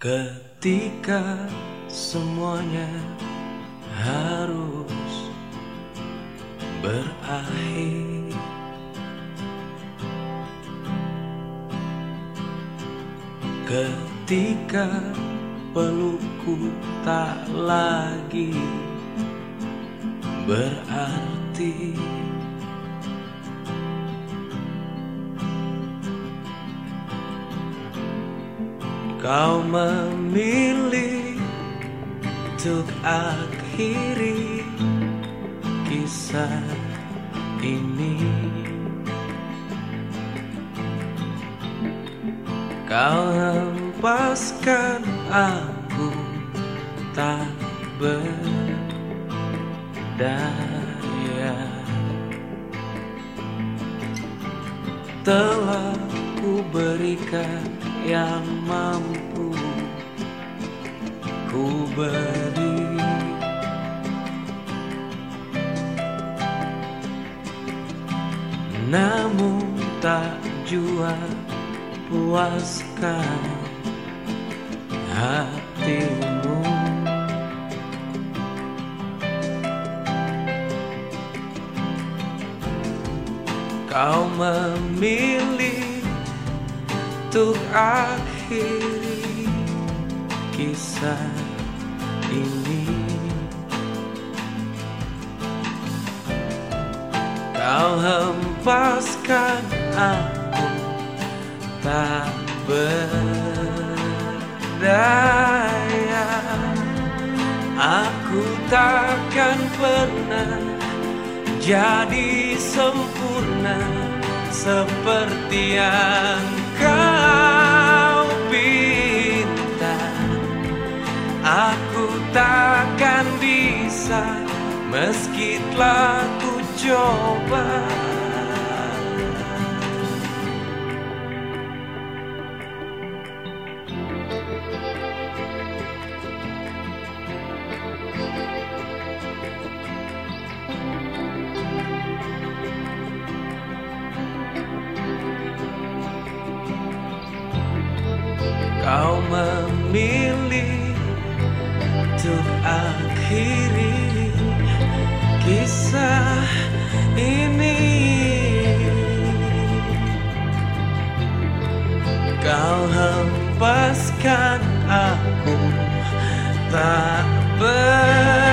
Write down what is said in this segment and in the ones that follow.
Ketika semuanya harus berakhir. Ketika pelukku tak lagi berarti Kau memilih untuk akhiri kisah ini. Kau hempaskan aku tak berdaya. Telah ku berikan yang mampu ku beri. Namun tak jua puaskan hatimu. Kau memilih untuk akhiri kisah ini. Kau hempaskan aku tak berdaya. Aku takkan pernah jadi sempurna seperti yang kau pinta Aku takkan bisa meski telah ku coba Kau memilih untuk akhiri kisah ini. Kau hempaskan aku tak berdaya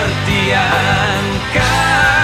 pengertian kau